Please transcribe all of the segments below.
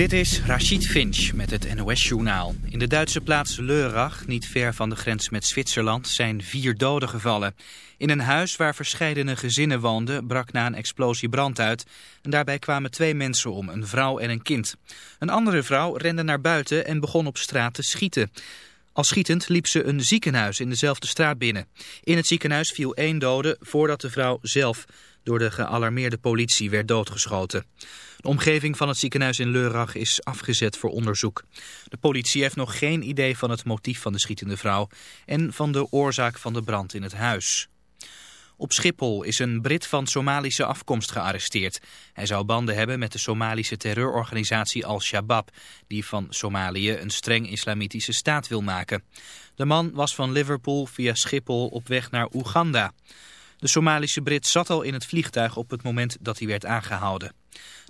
Dit is Rachid Finch met het NOS-journaal. In de Duitse plaats Leurach, niet ver van de grens met Zwitserland, zijn vier doden gevallen. In een huis waar verscheidene gezinnen woonden brak na een explosie brand uit. En daarbij kwamen twee mensen om, een vrouw en een kind. Een andere vrouw rende naar buiten en begon op straat te schieten. Al schietend liep ze een ziekenhuis in dezelfde straat binnen. In het ziekenhuis viel één dode voordat de vrouw zelf door de gealarmeerde politie werd doodgeschoten. De omgeving van het ziekenhuis in Leurach is afgezet voor onderzoek. De politie heeft nog geen idee van het motief van de schietende vrouw en van de oorzaak van de brand in het huis. Op Schiphol is een Brit van Somalische afkomst gearresteerd. Hij zou banden hebben met de Somalische terreurorganisatie Al-Shabaab... die van Somalië een streng islamitische staat wil maken. De man was van Liverpool via Schiphol op weg naar Oeganda. De Somalische Brit zat al in het vliegtuig op het moment dat hij werd aangehouden.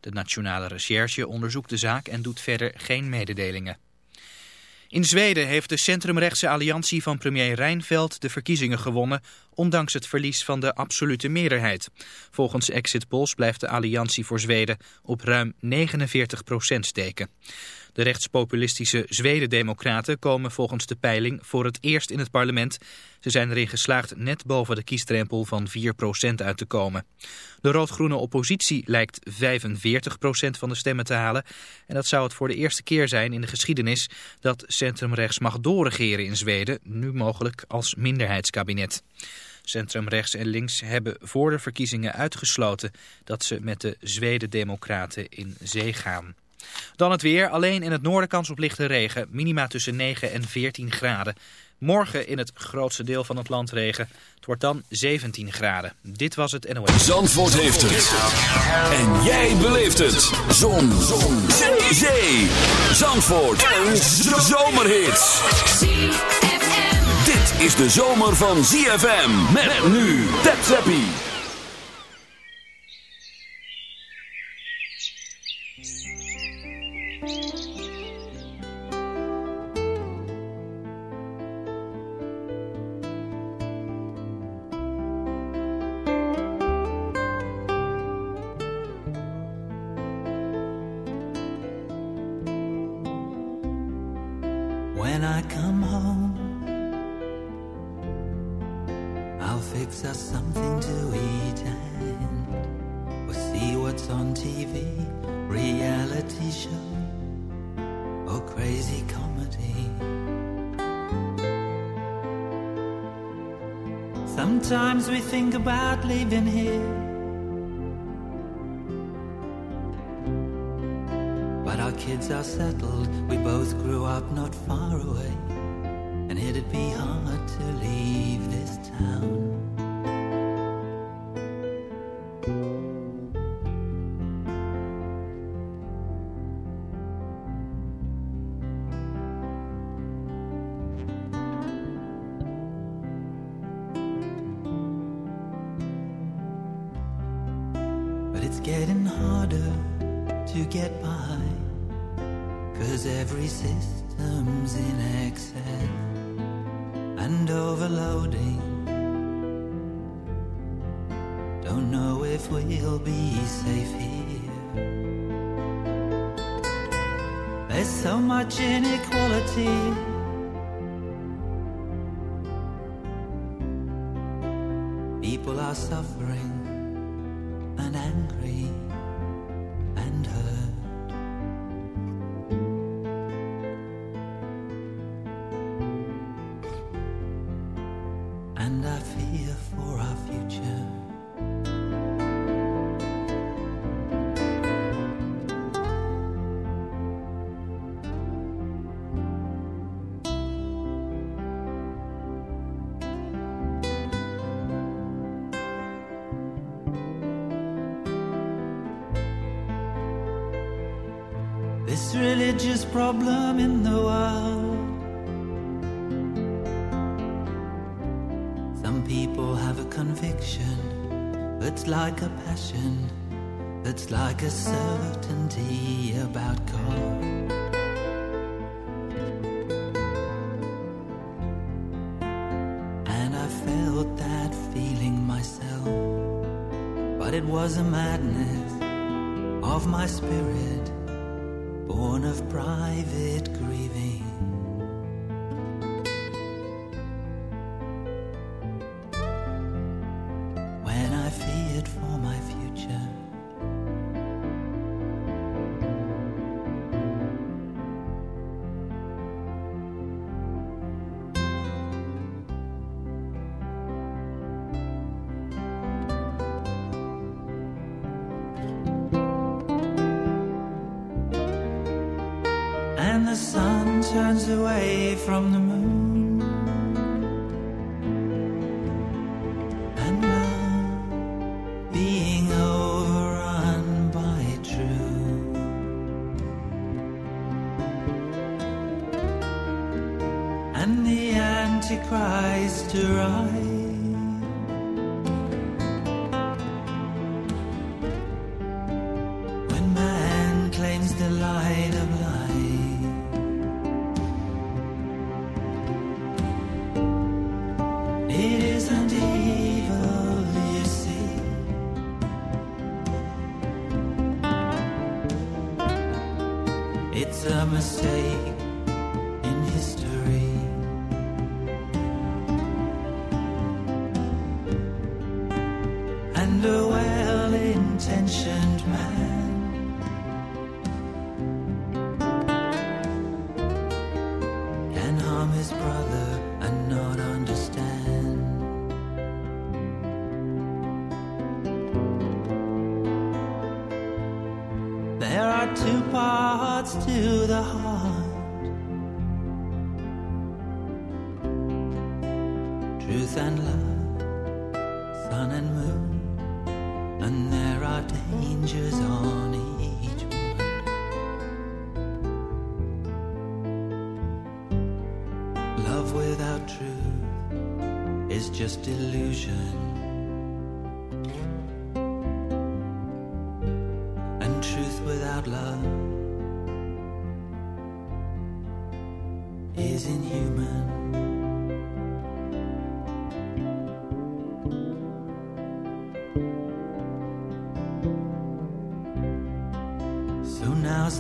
De Nationale Recherche onderzoekt de zaak en doet verder geen mededelingen. In Zweden heeft de centrumrechtse alliantie van premier Reinfeldt de verkiezingen gewonnen, ondanks het verlies van de absolute meerderheid. Volgens exit polls blijft de alliantie voor Zweden op ruim 49 procent steken. De rechtspopulistische Zweden-democraten komen volgens de peiling voor het eerst in het parlement. Ze zijn erin geslaagd net boven de kiesdrempel van 4% uit te komen. De rood-groene oppositie lijkt 45% van de stemmen te halen. En dat zou het voor de eerste keer zijn in de geschiedenis dat centrumrechts mag doorregeren in Zweden, nu mogelijk als minderheidskabinet. Centrumrechts en links hebben voor de verkiezingen uitgesloten dat ze met de Zweden-democraten in zee gaan. Dan het weer. Alleen in het noorden kans op lichte regen. Minima tussen 9 en 14 graden. Morgen in het grootste deel van het land regen. Het wordt dan 17 graden. Dit was het NOS. Zandvoort heeft het. En jij beleeft het. Zon. Zon. Zee. Zandvoort. Een zomerhit. Dit is de zomer van ZFM. Met nu. Tap and overloading. Don't know if we'll be safe here. There's so much inequality. People are suffering the sun turns away from the moon.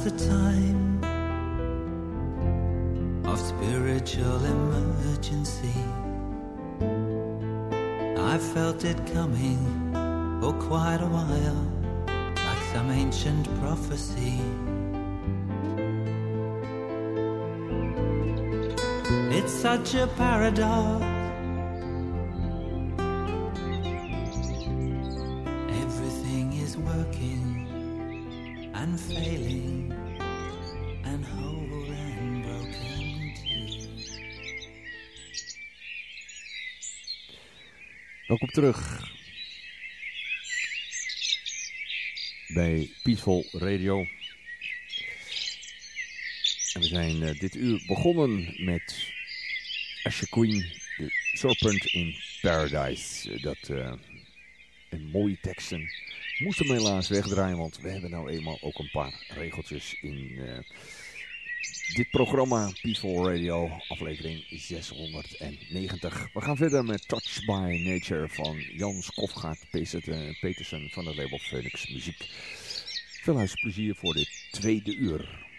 The time of spiritual emergency. I felt it coming for quite a while, like some ancient prophecy. It's such a paradox. Terug bij Peaceful Radio. En we zijn eh, dit uur begonnen met Asher Queen, The Serpent in Paradise. Eh, dat eh, een mooie teksten. Moest hem helaas wegdraaien, want we hebben nou eenmaal ook een paar regeltjes in dit programma Peaceful Radio, aflevering 690. We gaan verder met Touch by Nature van Jan Skofgaard Petersen van het label Phoenix Muziek. Veel huisplezier voor dit tweede uur.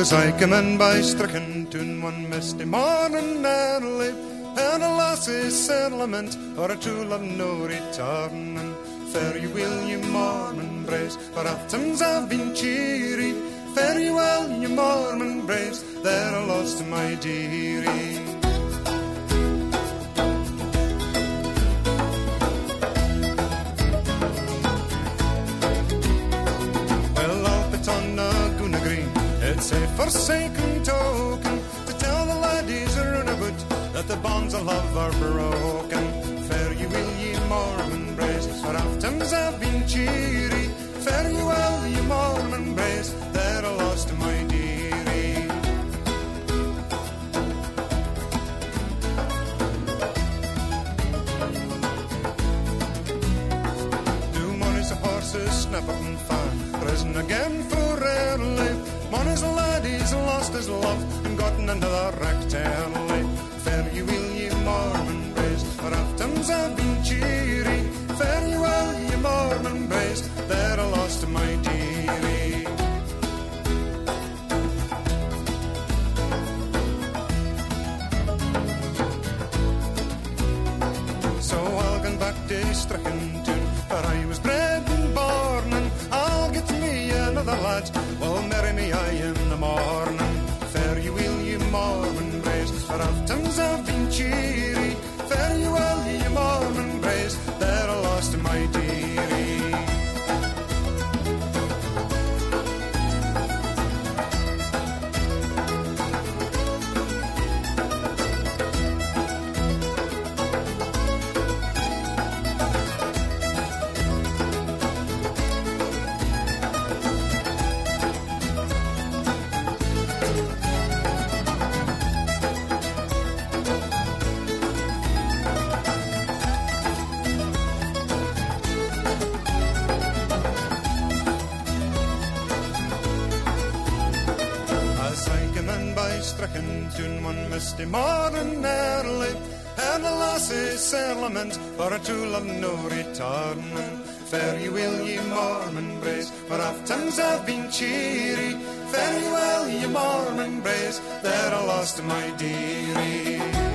Oh, as I came in by stricken tune one misty morning early, and a lassie's settlement or a tool of no returning. Fare you will, you Mormon braves, for times I've been cheery. Fare you well, you Mormon braves, they're to my dearie. Back to Strickington, where I was bred and born, and I'll get me another lad. Settlement for a tool of no returning. Fare you ye Mormon braves, for oft times I've been cheery. Fare you well, ye Mormon braves, they're a my dearie.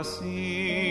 Tasim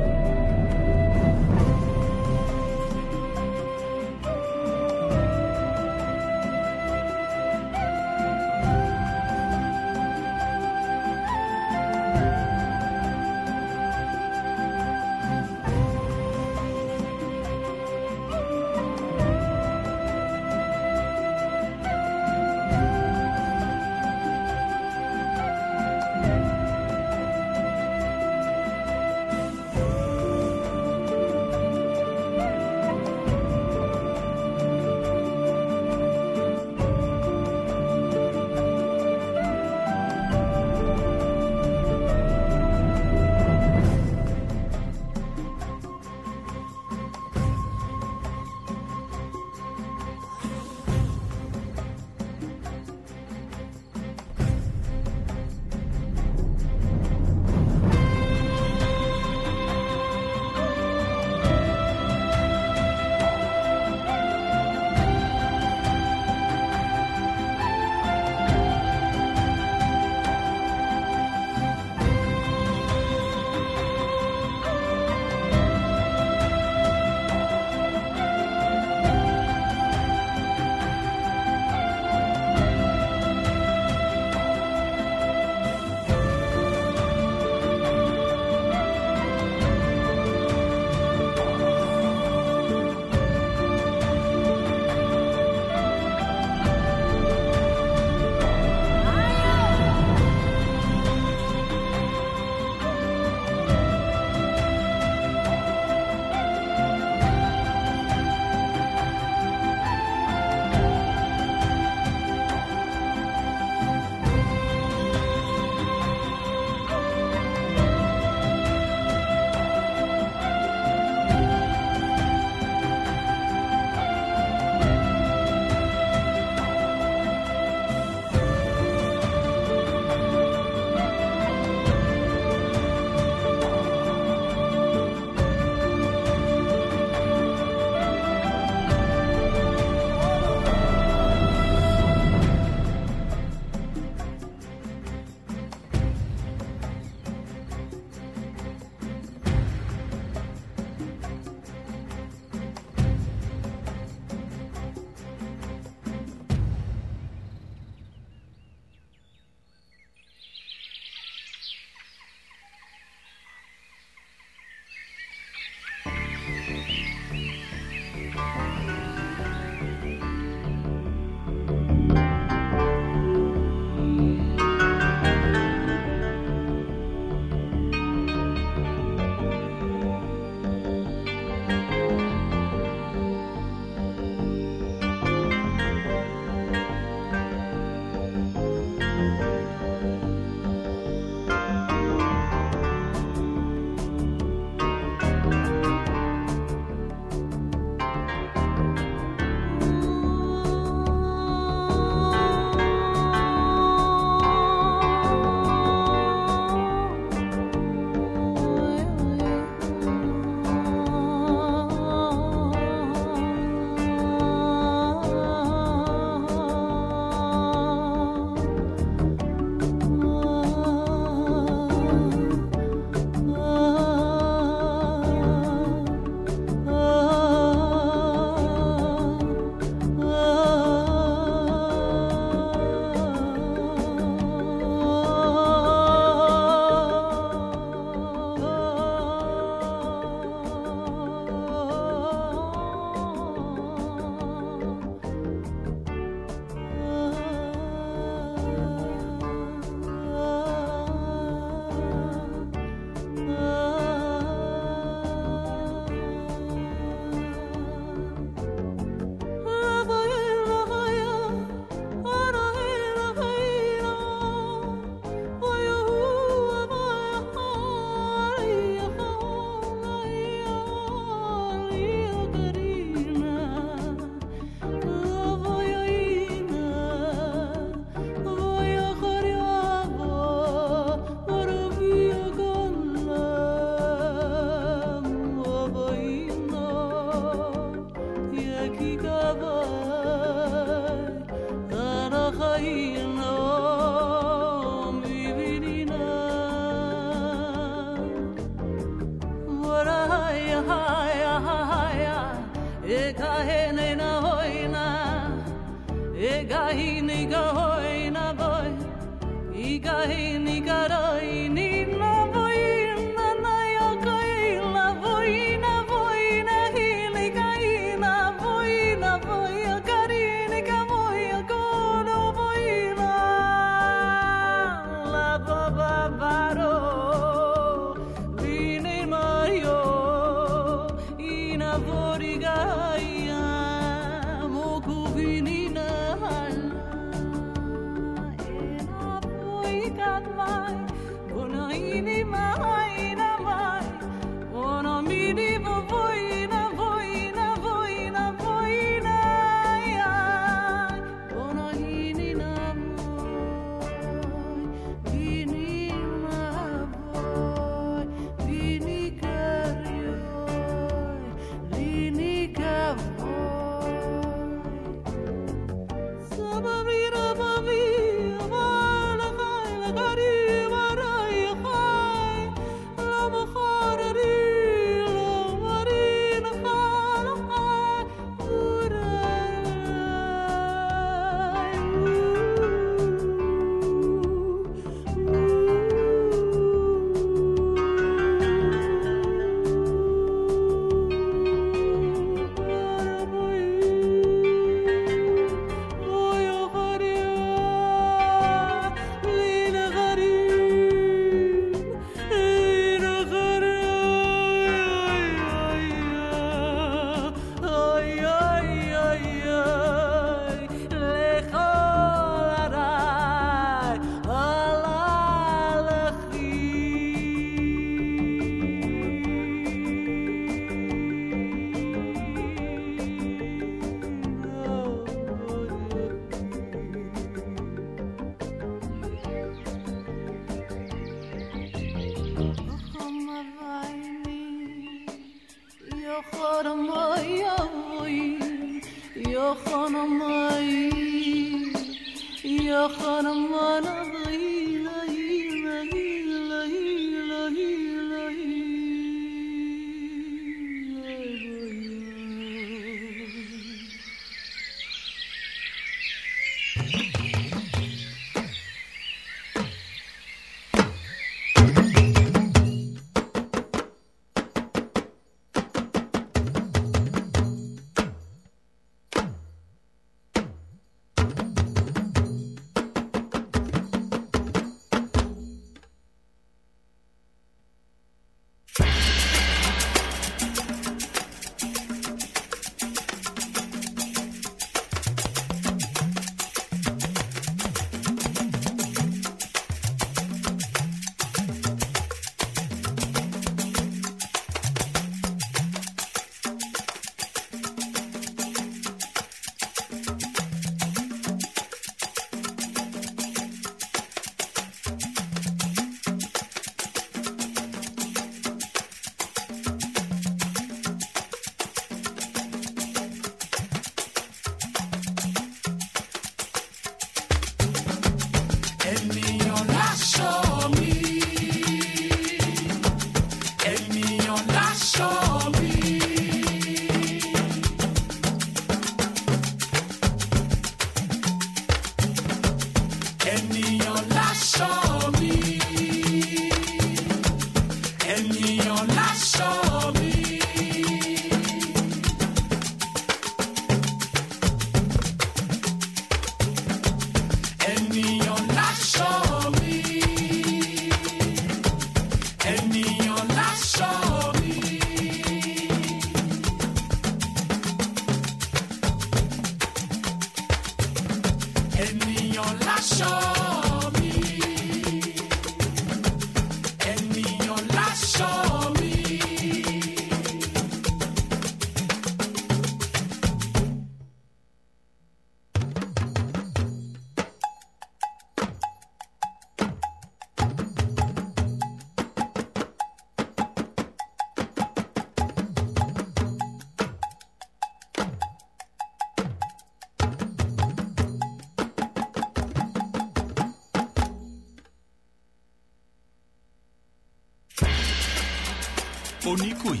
oníkòyí.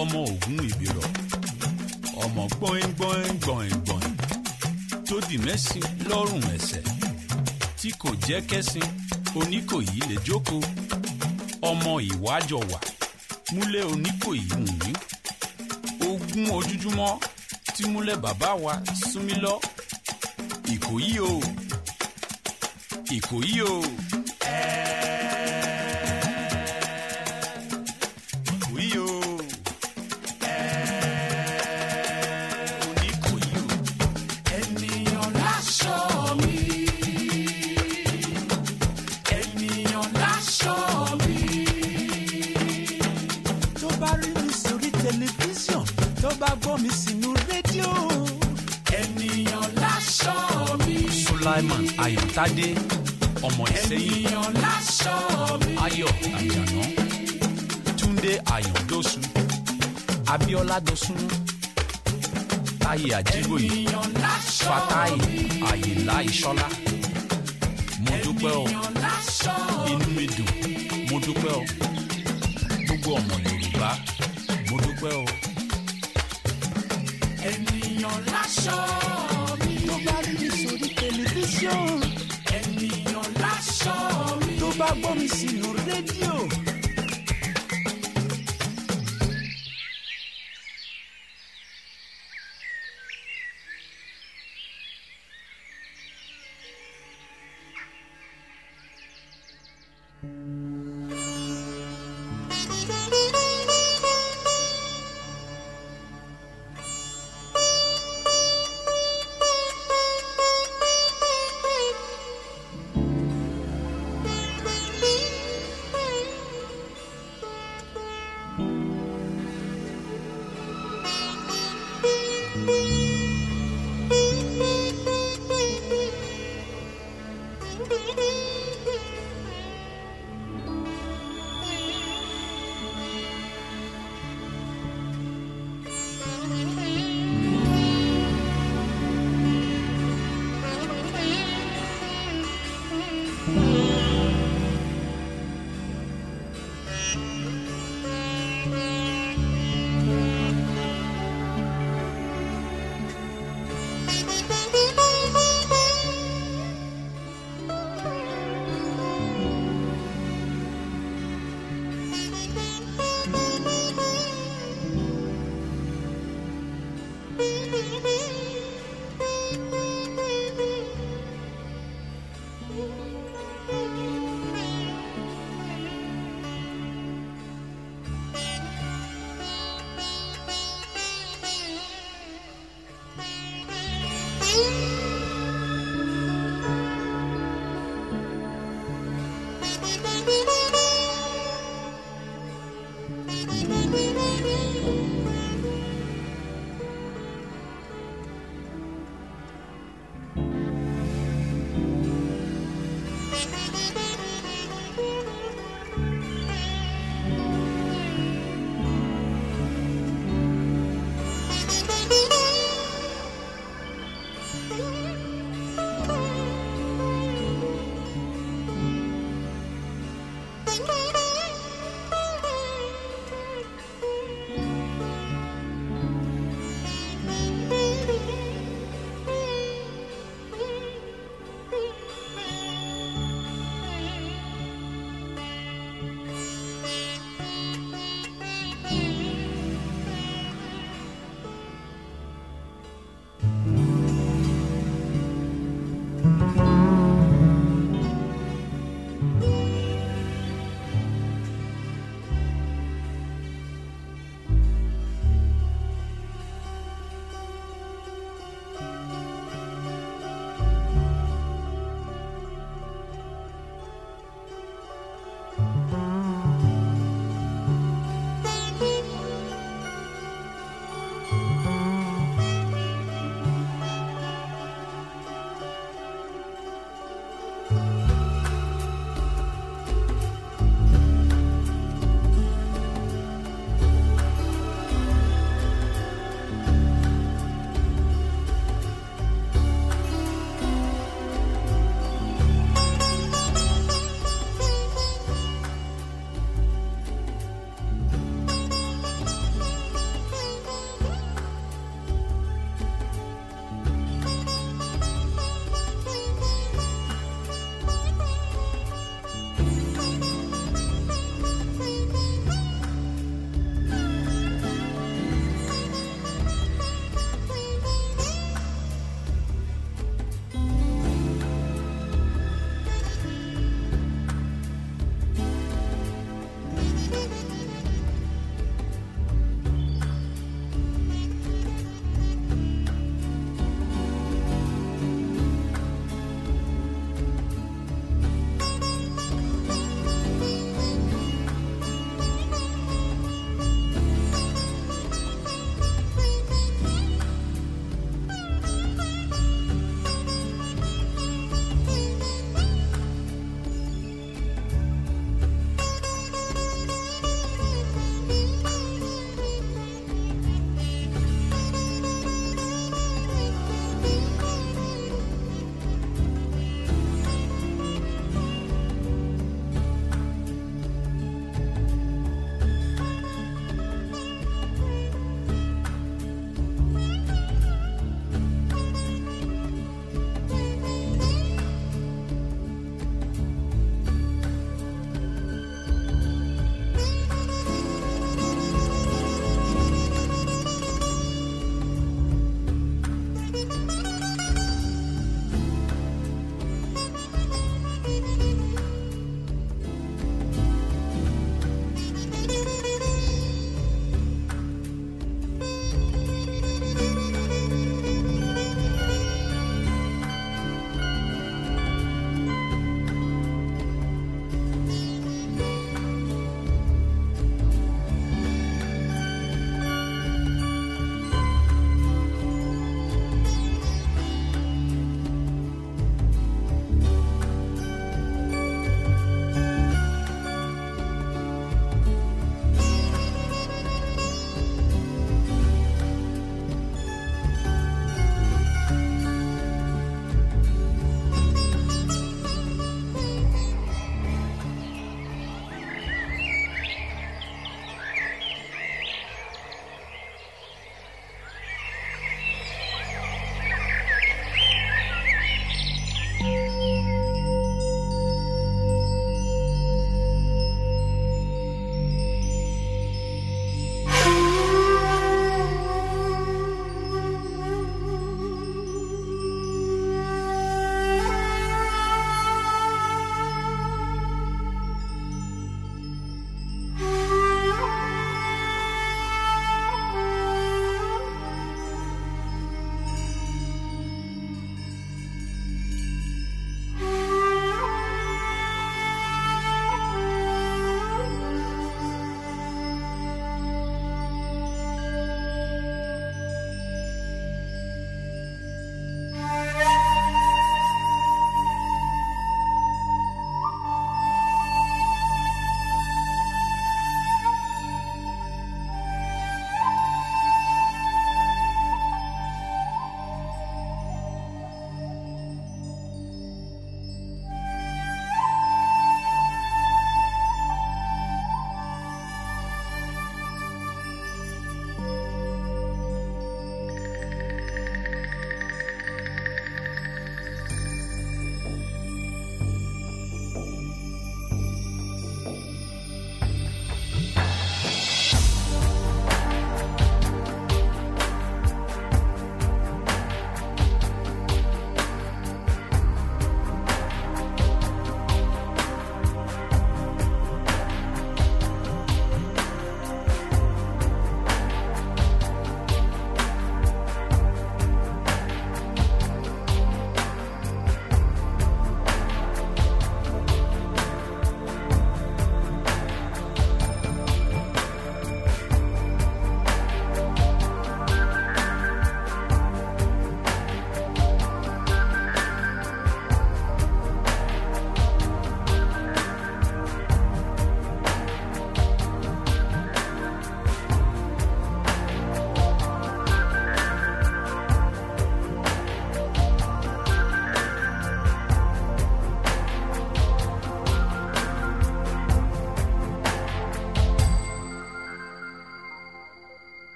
Ọmọ ògún ìbírọ. Ọmọ gbọ́in gbọ́in gbọ́in gbọ́in. Tó dì mẹ́sìn lọ́rùn ẹ̀sẹ̀. Tí kò jẹ́ kẹ́sìn oníkòyí lè jókòó. Ọmọ ìwájọ wà múlẹ̀ oníkòyí wù mí. Ogún ojújúmọ́ tí múlẹ̀ bàbá wa súnmí lọ ìkòyí o. Ìkòyí o. ayọ̀tádé ọmọ ìsẹ́yìn. ayọ̀ àjànà túndé ayọ̀dọ́sùn abíọ́lá dọ́sùn táyé àjíbòyè fatai àyìnlá ìṣọ́lá. Mo dúpẹ́ inú mi dùn. Mo dúpẹ́ gbogbo ọmọ yorùbá mo dúpẹ́ ènìyàn láṣọ mi. tó bá rí mi sórí tẹlifíṣàn Bobby Sinur Radio.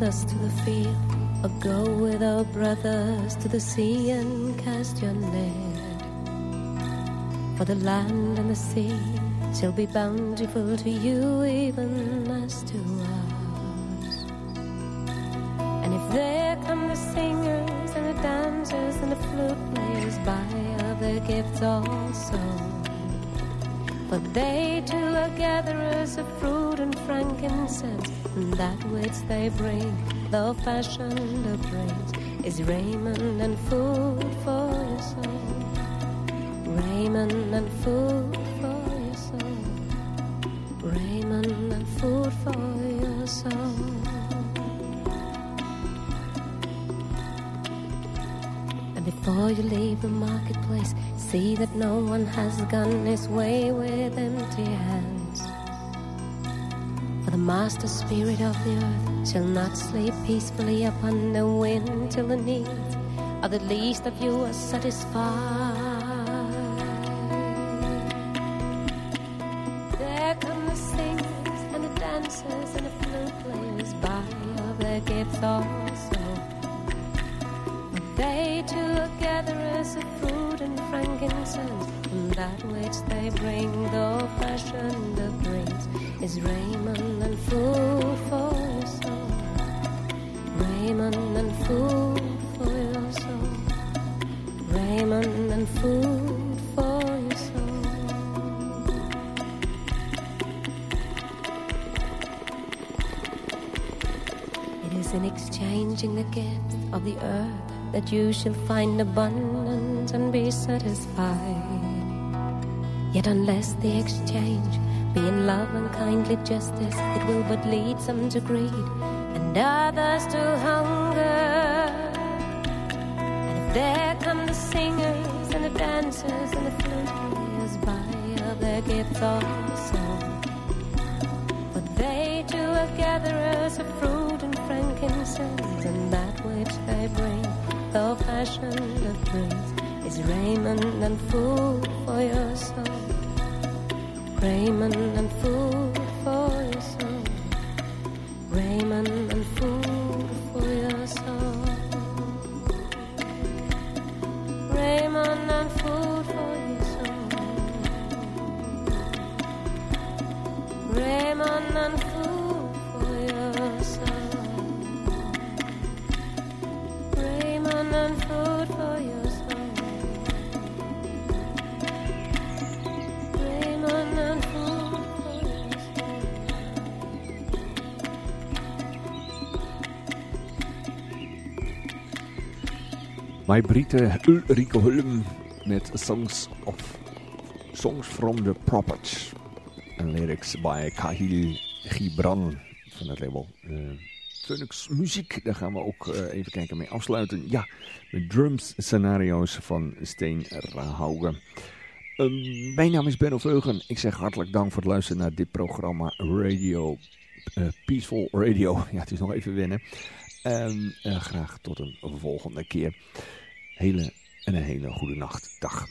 With us to the field, or go with our brothers to the sea and cast your net. For the land and the sea shall be bountiful to you, even as to us. And if there come the singers and the dancers and the flute players by of their gifts also. For they too are gatherers of fruit and frankincense, that which they bring, though fashion of praise, is raiment and food for your soul. Raiment and food for your soul. Raiment and food for your soul. And before you leave the marketplace, see that no one has gone his way with empty hands. Master spirit of the earth shall not sleep peacefully upon the wind till the needs of the least of you are satisfied. Raiment and food for your soul. Raiment and food for your soul. It is in exchanging the gifts of the earth that you shall find abundance and be satisfied. Yet unless the exchange be in love and kindly justice, it will but lead some to greed and others to hunger. And if there come the singers and the dancers and the flute players by of their gifts also. For they too are gatherers of fruit and frankincense, and that which they bring, though fashioned of praise, is raiment and food for your soul. Raiment and food sun unfolds. My Brite Ulrike Hulm met Songs of Songs from the Prophets. En lyrics by Kahil Gibran van het label eh Phoenix Muziek. Daar gaan we ook eh, even kijken mee afsluiten. Ja, met drums scenario's van Steen Rahaugen. Ehm, mijn naam is Benno Veugen. Ik zeg hartelijk dank voor het luisteren naar dit programma Radio eh, Peaceful Radio. Ja, het is nog even wennen. En eh, graag tot een volgende keer. Hele en een hele goede nacht. Dag.